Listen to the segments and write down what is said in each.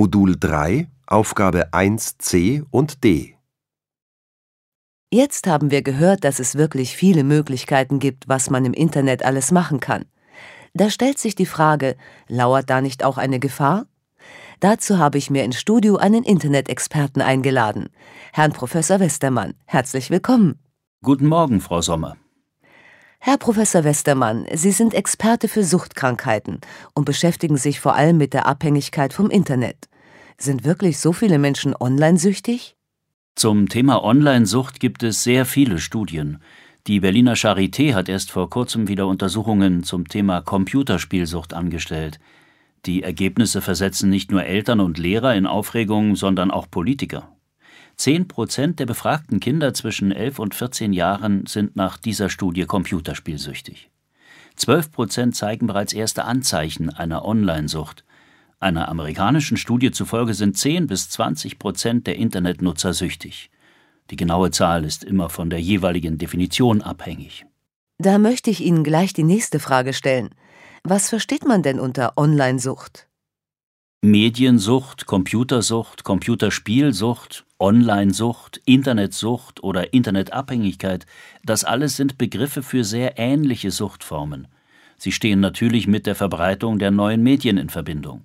Modul 3, Aufgabe 1c und d. Jetzt haben wir gehört, dass es wirklich viele Möglichkeiten gibt, was man im Internet alles machen kann. Da stellt sich die Frage, lauert da nicht auch eine Gefahr? Dazu habe ich mir ins Studio einen Internet-Experten eingeladen, Herrn Professor Westermann. Herzlich willkommen. Guten Morgen, Frau Sommer. Herr Professor Westermann, Sie sind Experte für Suchtkrankheiten und beschäftigen sich vor allem mit der Abhängigkeit vom Internet. Sind wirklich so viele Menschen online süchtig? Zum Thema Online-Sucht gibt es sehr viele Studien. Die Berliner Charité hat erst vor kurzem wieder Untersuchungen zum Thema Computerspielsucht angestellt. Die Ergebnisse versetzen nicht nur Eltern und Lehrer in Aufregung, sondern auch Politiker. Zehn Prozent der befragten Kinder zwischen 11 und 14 Jahren sind nach dieser Studie computerspielsüchtig. Zwölf Prozent zeigen bereits erste Anzeichen einer Online-Sucht. Einer amerikanischen Studie zufolge sind 10 bis 20 Prozent der Internetnutzer süchtig. Die genaue Zahl ist immer von der jeweiligen Definition abhängig. Da möchte ich Ihnen gleich die nächste Frage stellen. Was versteht man denn unter Online-Sucht? Mediensucht, Computersucht, Computerspielsucht, Online-Sucht, Internetsucht oder Internetabhängigkeit, das alles sind Begriffe für sehr ähnliche Suchtformen. Sie stehen natürlich mit der Verbreitung der neuen Medien in Verbindung.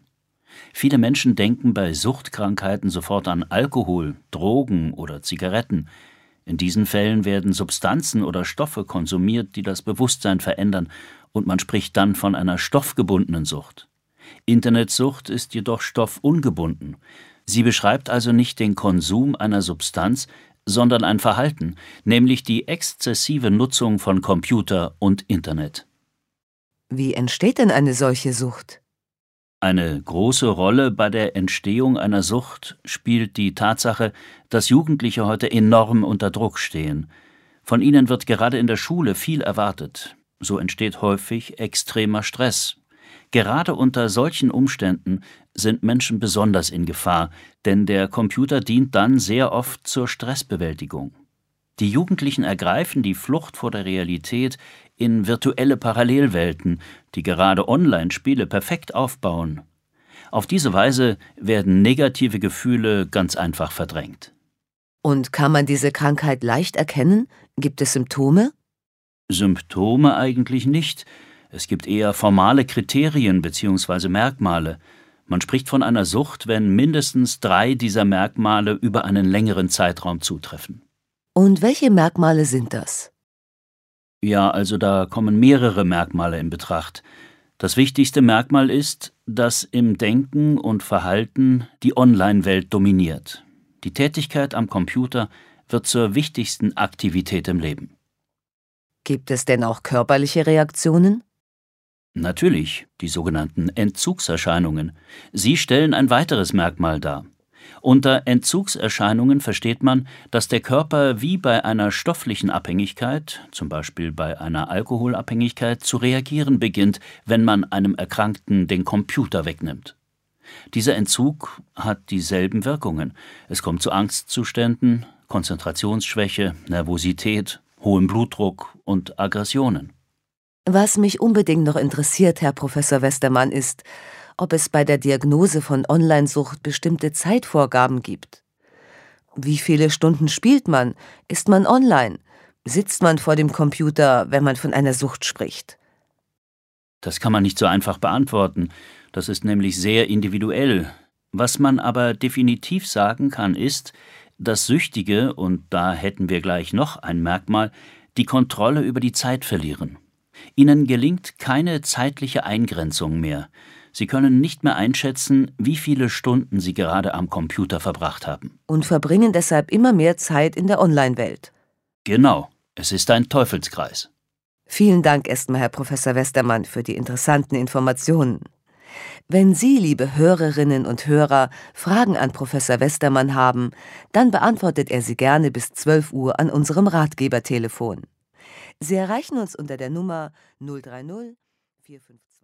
Viele Menschen denken bei Suchtkrankheiten sofort an Alkohol, Drogen oder Zigaretten. In diesen Fällen werden Substanzen oder Stoffe konsumiert, die das Bewusstsein verändern, und man spricht dann von einer stoffgebundenen Sucht. Internetsucht ist jedoch stoffungebunden. Sie beschreibt also nicht den Konsum einer Substanz, sondern ein Verhalten, nämlich die exzessive Nutzung von Computer und Internet. Wie entsteht denn eine solche Sucht? Eine große Rolle bei der Entstehung einer Sucht spielt die Tatsache, dass Jugendliche heute enorm unter Druck stehen. Von ihnen wird gerade in der Schule viel erwartet. So entsteht häufig extremer Stress. Gerade unter solchen Umständen sind Menschen besonders in Gefahr, denn der Computer dient dann sehr oft zur Stressbewältigung. Die Jugendlichen ergreifen die Flucht vor der Realität in virtuelle Parallelwelten, die gerade Online-Spiele perfekt aufbauen. Auf diese Weise werden negative Gefühle ganz einfach verdrängt. Und kann man diese Krankheit leicht erkennen? Gibt es Symptome? Symptome eigentlich nicht. Es gibt eher formale Kriterien bzw. Merkmale. Man spricht von einer Sucht, wenn mindestens drei dieser Merkmale über einen längeren Zeitraum zutreffen. Und welche Merkmale sind das? Ja, also da kommen mehrere Merkmale in Betracht. Das wichtigste Merkmal ist, dass im Denken und Verhalten die Online-Welt dominiert. Die Tätigkeit am Computer wird zur wichtigsten Aktivität im Leben. Gibt es denn auch körperliche Reaktionen? Natürlich, die sogenannten Entzugserscheinungen. Sie stellen ein weiteres Merkmal dar. Unter Entzugserscheinungen versteht man, dass der Körper wie bei einer stofflichen Abhängigkeit, zum Beispiel bei einer Alkoholabhängigkeit, zu reagieren beginnt, wenn man einem Erkrankten den Computer wegnimmt. Dieser Entzug hat dieselben Wirkungen. Es kommt zu Angstzuständen, Konzentrationsschwäche, Nervosität, hohem Blutdruck und Aggressionen. Was mich unbedingt noch interessiert, Herr Professor Westermann, ist, ob es bei der Diagnose von Onlinesucht bestimmte Zeitvorgaben gibt. Wie viele Stunden spielt man? Ist man online? Sitzt man vor dem Computer, wenn man von einer Sucht spricht? Das kann man nicht so einfach beantworten. Das ist nämlich sehr individuell. Was man aber definitiv sagen kann, ist, dass Süchtige, und da hätten wir gleich noch ein Merkmal, die Kontrolle über die Zeit verlieren. Ihnen gelingt keine zeitliche Eingrenzung mehr. Sie können nicht mehr einschätzen, wie viele Stunden Sie gerade am Computer verbracht haben. Und verbringen deshalb immer mehr Zeit in der Online-Welt. Genau, es ist ein Teufelskreis. Vielen Dank erstmal, Herr Professor Westermann, für die interessanten Informationen. Wenn Sie, liebe Hörerinnen und Hörer, Fragen an Professor Westermann haben, dann beantwortet er sie gerne bis 12 Uhr an unserem Ratgebertelefon. Sie erreichen uns unter der Nummer 030 452